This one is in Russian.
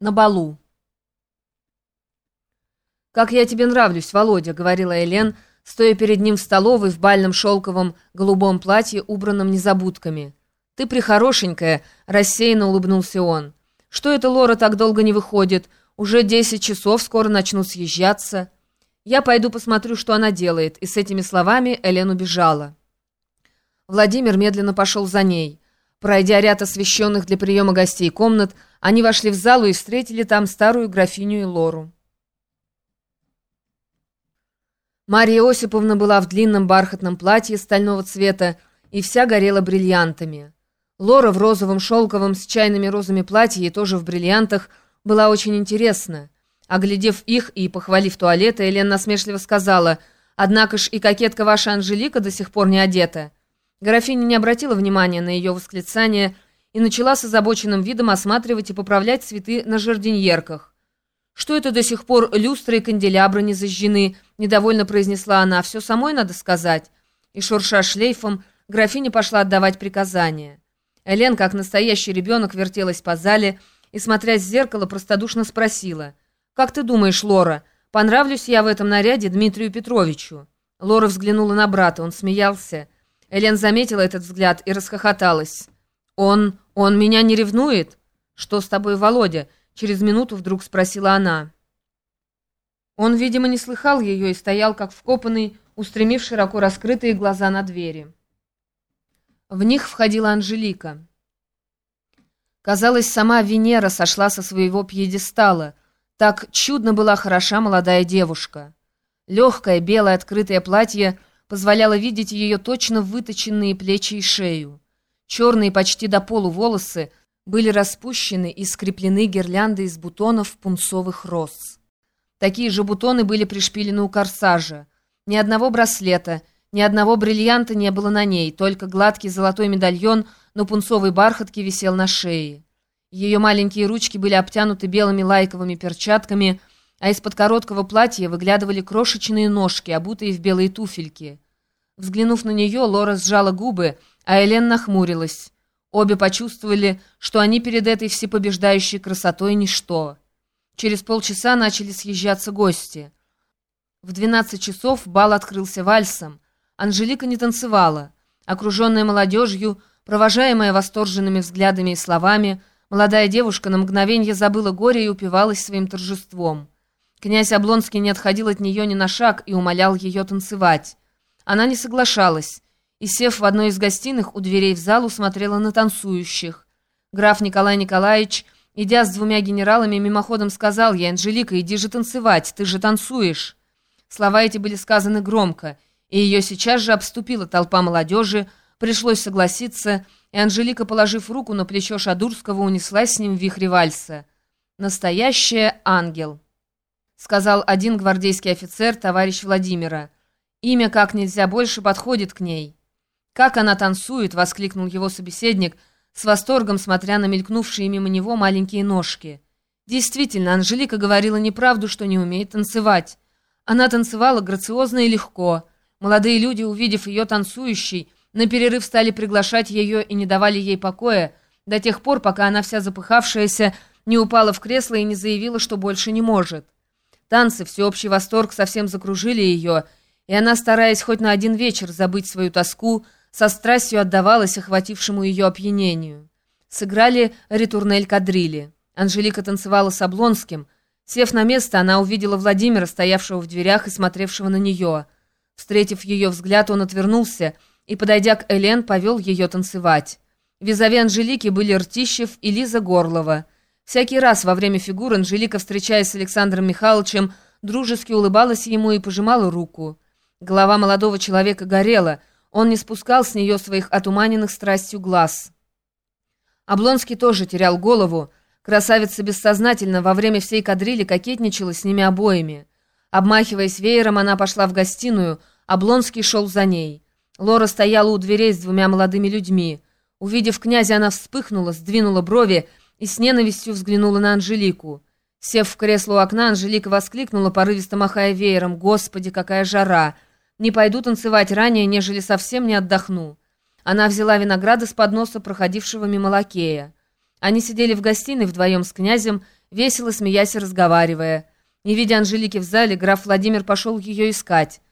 на балу. «Как я тебе нравлюсь, Володя», — говорила Элен, стоя перед ним в столовой в бальном шелковом голубом платье, убранном незабудками. «Ты прихорошенькая», — рассеянно улыбнулся он. «Что это Лора так долго не выходит? Уже десять часов, скоро начнут съезжаться». «Я пойду посмотрю, что она делает», и с этими словами Элен убежала. Владимир медленно пошел за ней. Пройдя ряд освещенных для приема гостей комнат, они вошли в залу и встретили там старую графиню и Лору. Марья Осиповна была в длинном бархатном платье стального цвета и вся горела бриллиантами. Лора в розовом шелковом с чайными розами платье и тоже в бриллиантах была очень интересна. Оглядев их и похвалив туалеты, Елена насмешливо сказала, «Однако ж и кокетка ваша Анжелика до сих пор не одета». Графиня не обратила внимания на ее восклицание и начала с озабоченным видом осматривать и поправлять цветы на жардиньерках. «Что это до сих пор люстры и канделябры не зажжены?» — недовольно произнесла она. «Все самой надо сказать». И, шурша шлейфом, графиня пошла отдавать приказания. Элен, как настоящий ребенок, вертелась по зале и, смотря в зеркало, простодушно спросила. «Как ты думаешь, Лора, понравлюсь я в этом наряде Дмитрию Петровичу?» Лора взглянула на брата, он смеялся. Элен заметила этот взгляд и расхохоталась. «Он... он меня не ревнует?» «Что с тобой, Володя?» Через минуту вдруг спросила она. Он, видимо, не слыхал ее и стоял, как вкопанный, устремив широко раскрытые глаза на двери. В них входила Анжелика. Казалось, сама Венера сошла со своего пьедестала. Так чудно была хороша молодая девушка. Легкое белое открытое платье — позволяла видеть ее точно выточенные плечи и шею. Черные почти до полу волосы были распущены и скреплены гирляндой из бутонов пунцовых роз. Такие же бутоны были пришпилены у корсажа. Ни одного браслета, ни одного бриллианта не было на ней, только гладкий золотой медальон на пунцовой бархатке висел на шее. Ее маленькие ручки были обтянуты белыми лайковыми перчатками, а из-под короткого платья выглядывали крошечные ножки, обутые в белые туфельки. Взглянув на нее, Лора сжала губы, а Элен нахмурилась. Обе почувствовали, что они перед этой всепобеждающей красотой ничто. Через полчаса начали съезжаться гости. В двенадцать часов бал открылся вальсом. Анжелика не танцевала. Окруженная молодежью, провожаемая восторженными взглядами и словами, молодая девушка на мгновенье забыла горе и упивалась своим торжеством. Князь Облонский не отходил от нее ни на шаг и умолял ее танцевать. Она не соглашалась и, сев в одной из гостиных, у дверей в залу смотрела на танцующих. Граф Николай Николаевич, идя с двумя генералами, мимоходом сказал ей, «Анжелика, иди же танцевать, ты же танцуешь». Слова эти были сказаны громко, и ее сейчас же обступила толпа молодежи, пришлось согласиться, и Анжелика, положив руку на плечо Шадурского, унеслась с ним в вихре вальса. «Настоящая ангел» сказал один гвардейский офицер, товарищ Владимира. «Имя как нельзя больше подходит к ней». «Как она танцует!» — воскликнул его собеседник, с восторгом смотря на мелькнувшие мимо него маленькие ножки. Действительно, Анжелика говорила неправду, что не умеет танцевать. Она танцевала грациозно и легко. Молодые люди, увидев ее танцующей, на перерыв стали приглашать ее и не давали ей покоя, до тех пор, пока она вся запыхавшаяся не упала в кресло и не заявила, что больше не может. Танцы, всеобщий восторг совсем закружили ее, и она, стараясь хоть на один вечер забыть свою тоску, со страстью отдавалась охватившему ее опьянению. Сыграли ретурнель-кадрили. Анжелика танцевала с Облонским. Сев на место, она увидела Владимира, стоявшего в дверях и смотревшего на нее. Встретив ее взгляд, он отвернулся и, подойдя к Элен, повел ее танцевать. Визави Анжелики были Ртищев и Лиза Горлова — Всякий раз во время фигур Анжелика, встречаясь с Александром Михайловичем, дружески улыбалась ему и пожимала руку. Голова молодого человека горела, он не спускал с нее своих отуманенных страстью глаз. Облонский тоже терял голову. Красавица бессознательно во время всей кадрили кокетничала с ними обоими. Обмахиваясь веером, она пошла в гостиную, Облонский шел за ней. Лора стояла у дверей с двумя молодыми людьми. Увидев князя, она вспыхнула, сдвинула брови, и с ненавистью взглянула на Анжелику. Сев в кресло у окна, Анжелика воскликнула, порывисто махая веером. «Господи, какая жара! Не пойду танцевать ранее, нежели совсем не отдохну». Она взяла винограда с подноса проходившего мимо лакея. Они сидели в гостиной вдвоем с князем, весело смеясь и разговаривая. Не видя Анжелики в зале, граф Владимир пошел ее искать.